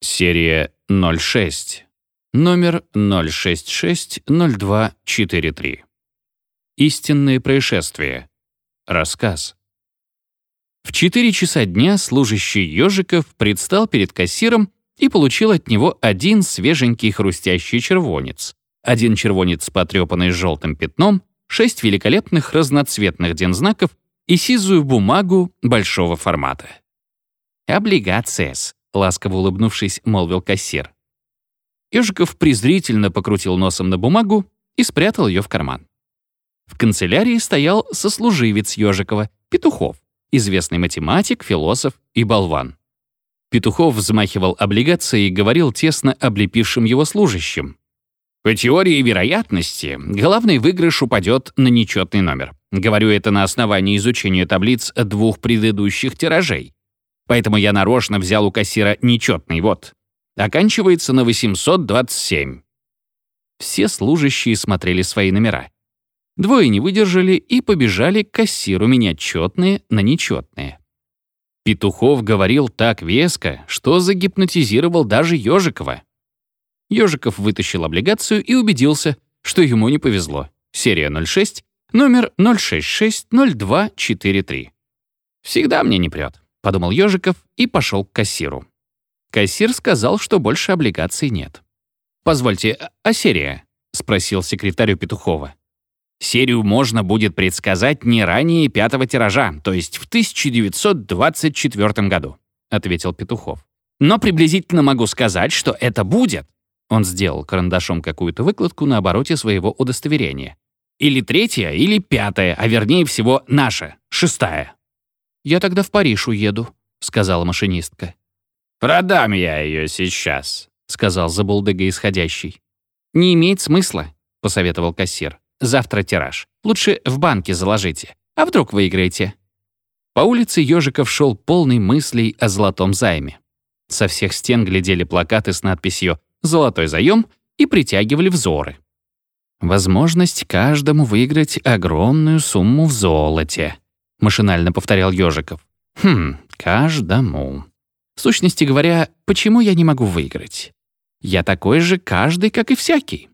Серия 06. Номер 0660243. Истинные происшествия. Рассказ. В 4 часа дня служащий Ёжиков предстал перед кассиром и получил от него один свеженький хрустящий червонец, один червонец, потрепанный желтым пятном, шесть великолепных разноцветных дензнаков и сизую бумагу большого формата. «Облигациес», — ласково улыбнувшись, молвил кассир. Ёжиков презрительно покрутил носом на бумагу и спрятал ее в карман. В канцелярии стоял сослуживец Ёжикова, Петухов, известный математик, философ и болван. Петухов взмахивал облигацией и говорил тесно облепившим его служащим. По теории вероятности, главный выигрыш упадет на нечетный номер. Говорю это на основании изучения таблиц двух предыдущих тиражей. Поэтому я нарочно взял у кассира нечетный вот. Оканчивается на 827. Все служащие смотрели свои номера. Двое не выдержали и побежали к кассиру менять четные на нечетные. Петухов говорил так веско, что загипнотизировал даже Ежикова. Ежиков вытащил облигацию и убедился, что ему не повезло. Серия 06, номер 0660243. «Всегда мне не прет», — подумал Ежиков и пошел к кассиру. Кассир сказал, что больше облигаций нет. «Позвольте, а серия?» — спросил секретарю Петухова. Серию можно будет предсказать не ранее пятого тиража, то есть в 1924 году», — ответил Петухов. «Но приблизительно могу сказать, что это будет». Он сделал карандашом какую-то выкладку на обороте своего удостоверения. «Или третья, или пятая, а вернее всего наша, шестая». «Я тогда в Париж уеду», — сказала машинистка. «Продам я ее сейчас», — сказал забулдыга исходящий. «Не имеет смысла», — посоветовал кассир. Завтра тираж. Лучше в банке заложите. А вдруг выиграете?» По улице Ёжиков шел полный мыслей о золотом займе. Со всех стен глядели плакаты с надписью «Золотой заем» и притягивали взоры. «Возможность каждому выиграть огромную сумму в золоте», — машинально повторял Ёжиков. «Хм, каждому. В сущности говоря, почему я не могу выиграть? Я такой же каждый, как и всякий.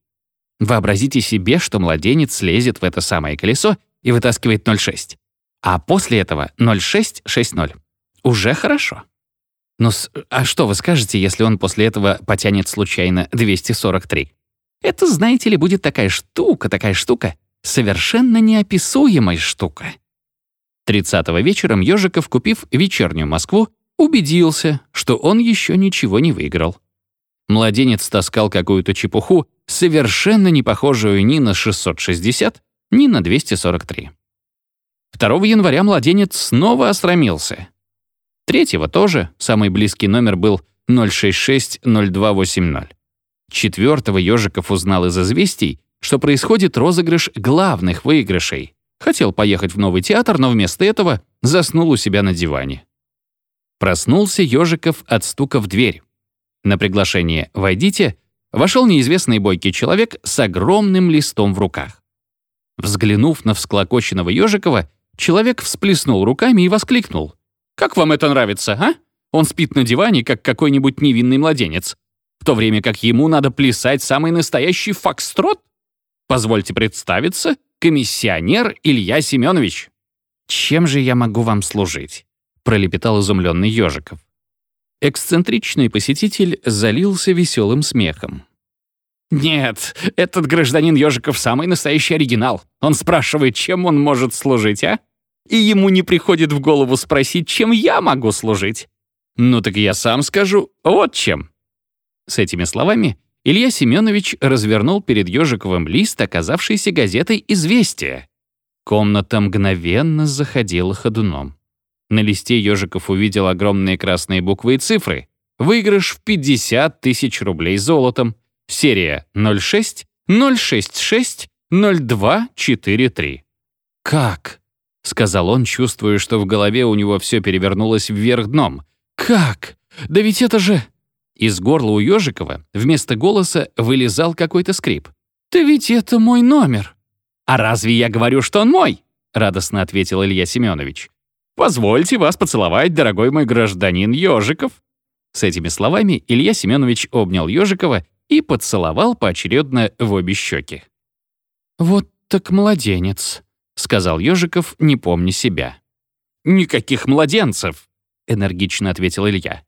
Вообразите себе, что младенец лезет в это самое колесо и вытаскивает 0,6. А после этого 0,660. Уже хорошо. Ну, а что вы скажете, если он после этого потянет случайно 243? Это, знаете ли, будет такая штука, такая штука, совершенно неописуемая штука. 30-го вечером Ёжиков, купив вечернюю Москву, убедился, что он еще ничего не выиграл. Младенец таскал какую-то чепуху, совершенно не похожую ни на 660, ни на 243. 2 января младенец снова осрамился. Третьего тоже, самый близкий номер был 066-0280. Четвертого Ёжиков узнал из известий, что происходит розыгрыш главных выигрышей. Хотел поехать в новый театр, но вместо этого заснул у себя на диване. Проснулся Ёжиков от стука в дверь. На приглашение «Войдите» вошел неизвестный бойкий человек с огромным листом в руках. Взглянув на всклокоченного Ёжикова, человек всплеснул руками и воскликнул. «Как вам это нравится, а? Он спит на диване, как какой-нибудь невинный младенец, в то время как ему надо плясать самый настоящий фокстрот? Позвольте представиться, комиссионер Илья Семенович». «Чем же я могу вам служить?» — пролепетал изумленный Ёжиков. Эксцентричный посетитель залился веселым смехом. «Нет, этот гражданин Ёжиков самый настоящий оригинал. Он спрашивает, чем он может служить, а? И ему не приходит в голову спросить, чем я могу служить. Ну так я сам скажу, вот чем». С этими словами Илья Семенович развернул перед Ёжиковым лист, оказавшийся газетой «Известия». Комната мгновенно заходила ходуном. На листе Ежиков увидел огромные красные буквы и цифры. Выигрыш в 50 тысяч рублей золотом. Серия 06 066 0243. «Как?» — сказал он, чувствуя, что в голове у него все перевернулось вверх дном. «Как? Да ведь это же...» Из горла у Ежикова вместо голоса вылезал какой-то скрип. «Да ведь это мой номер!» «А разве я говорю, что он мой?» — радостно ответил Илья Семенович. Позвольте вас поцеловать, дорогой мой гражданин Ёжиков». С этими словами Илья Семенович обнял Ёжикова и поцеловал поочередно в обе щеки. «Вот так младенец», — сказал Ёжиков, не помня себя. «Никаких младенцев», — энергично ответил Илья.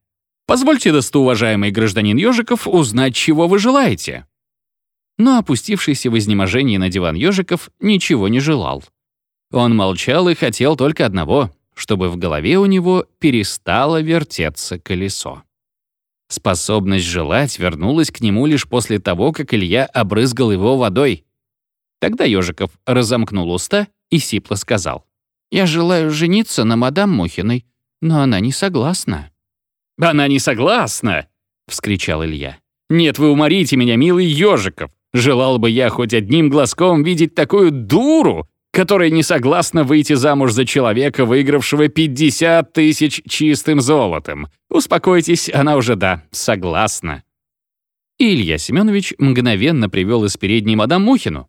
«Позвольте, достоуважаемый гражданин Ёжиков, узнать, чего вы желаете». Но опустившийся в изнеможении на диван Ёжиков ничего не желал. Он молчал и хотел только одного — чтобы в голове у него перестало вертеться колесо. Способность желать вернулась к нему лишь после того, как Илья обрызгал его водой. Тогда Ёжиков разомкнул уста и сипло сказал. «Я желаю жениться на мадам Мухиной, но она не согласна». «Она не согласна!» — вскричал Илья. «Нет, вы уморите меня, милый Ёжиков! Желал бы я хоть одним глазком видеть такую дуру, которая не согласна выйти замуж за человека, выигравшего 50 тысяч чистым золотом. Успокойтесь, она уже, да, согласна». Илья Семенович мгновенно привел из передней мадам Мухину.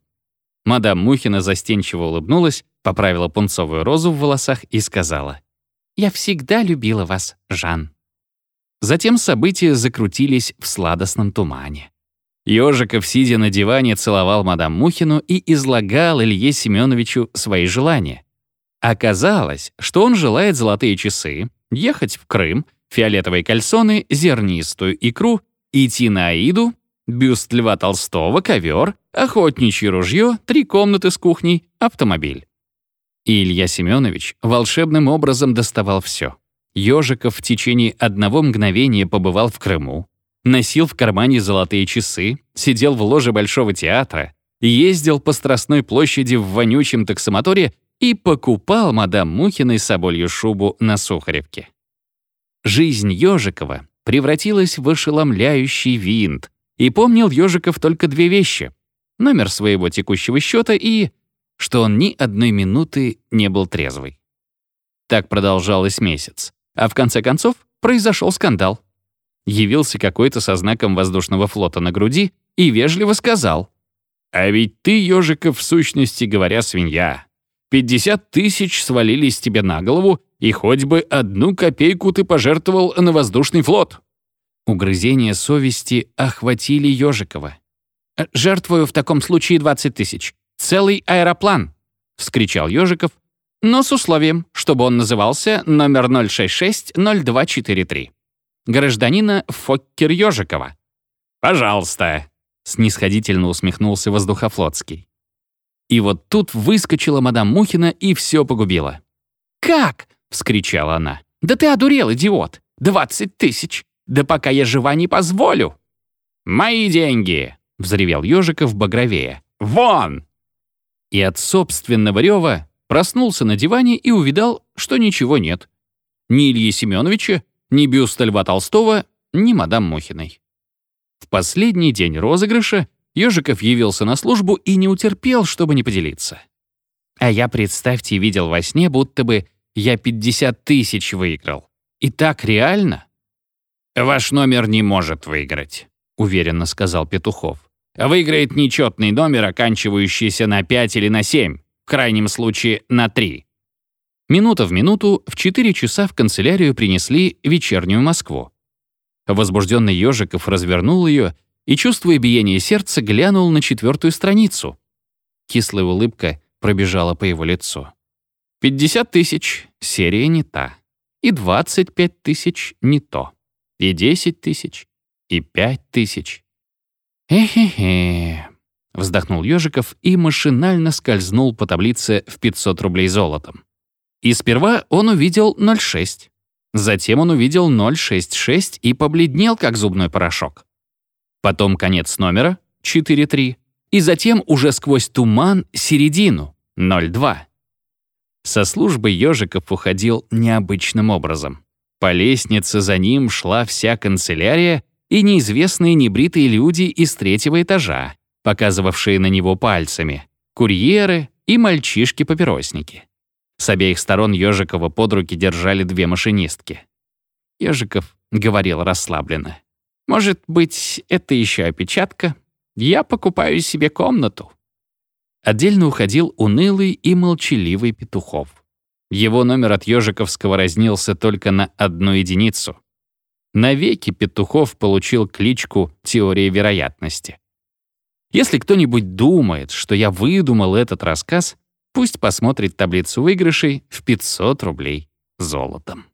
Мадам Мухина застенчиво улыбнулась, поправила пунцовую розу в волосах и сказала, «Я всегда любила вас, Жан». Затем события закрутились в сладостном тумане. Ёжиков, сидя на диване, целовал мадам Мухину и излагал Илье Семеновичу свои желания. Оказалось, что он желает золотые часы, ехать в Крым, фиолетовые кальсоны, зернистую икру, идти на Аиду, бюст Льва Толстого, ковер, охотничье ружье, три комнаты с кухней, автомобиль. И Илья Семенович волшебным образом доставал все. Ёжиков в течение одного мгновения побывал в Крыму, носил в кармане золотые часы, сидел в ложе Большого театра, ездил по Страстной площади в вонючем таксомоторе и покупал мадам Мухиной соболью шубу на Сухаревке. Жизнь Ёжикова превратилась в ошеломляющий винт, и помнил Ёжиков только две вещи — номер своего текущего счета и что он ни одной минуты не был трезвый. Так продолжалось месяц, а в конце концов произошел скандал явился какой-то со знаком воздушного флота на груди и вежливо сказал, «А ведь ты, ежиков, в сущности говоря, свинья. 50 тысяч свалились тебе на голову, и хоть бы одну копейку ты пожертвовал на воздушный флот». Угрызения совести охватили Ежикова. «Жертвую в таком случае 20 тысяч. Целый аэроплан!» — вскричал Ежиков, но с условием, чтобы он назывался номер 066-0243 гражданина Фоккер-Ёжикова. «Пожалуйста», — снисходительно усмехнулся Воздухофлотский. И вот тут выскочила мадам Мухина и все погубила. «Как?» — вскричала она. «Да ты одурел, идиот! Двадцать тысяч! Да пока я жива не позволю!» «Мои деньги!» — взревел Ёжиков багровее. «Вон!» И от собственного рева проснулся на диване и увидал, что ничего нет. Ни Ильи Семеновича, ни бюста Льва Толстого, ни мадам Мухиной. В последний день розыгрыша Ёжиков явился на службу и не утерпел, чтобы не поделиться. А я, представьте, видел во сне, будто бы я 50 тысяч выиграл. И так реально? «Ваш номер не может выиграть», — уверенно сказал Петухов. «Выиграет нечетный номер, оканчивающийся на 5 или на 7, в крайнем случае на 3. Минута в минуту в 4 часа в канцелярию принесли вечернюю Москву. Возбужденный Ежиков развернул ее и, чувствуя биение сердца, глянул на четвертую страницу. Кислая улыбка пробежала по его лицу. 50 тысяч — серия не та. И 25 тысяч — не то. И 10 тысяч, и 5 тысяч. «Эхе-хе», — вздохнул Ежиков и машинально скользнул по таблице в 500 рублей золотом. И сперва он увидел 0,6. Затем он увидел 0,66 и побледнел, как зубной порошок. Потом конец номера 4,3. И затем уже сквозь туман середину 0,2. Со службы ежиков уходил необычным образом. По лестнице за ним шла вся канцелярия и неизвестные небритые люди из третьего этажа, показывавшие на него пальцами, курьеры и мальчишки-папиросники. С обеих сторон Ёжикова под руки держали две машинистки. Ёжиков говорил расслабленно. «Может быть, это еще опечатка? Я покупаю себе комнату». Отдельно уходил унылый и молчаливый Петухов. Его номер от Ёжиковского разнился только на одну единицу. Навеки Петухов получил кличку «Теория вероятности». Если кто-нибудь думает, что я выдумал этот рассказ, пусть посмотрит таблицу выигрышей в 500 рублей золотом.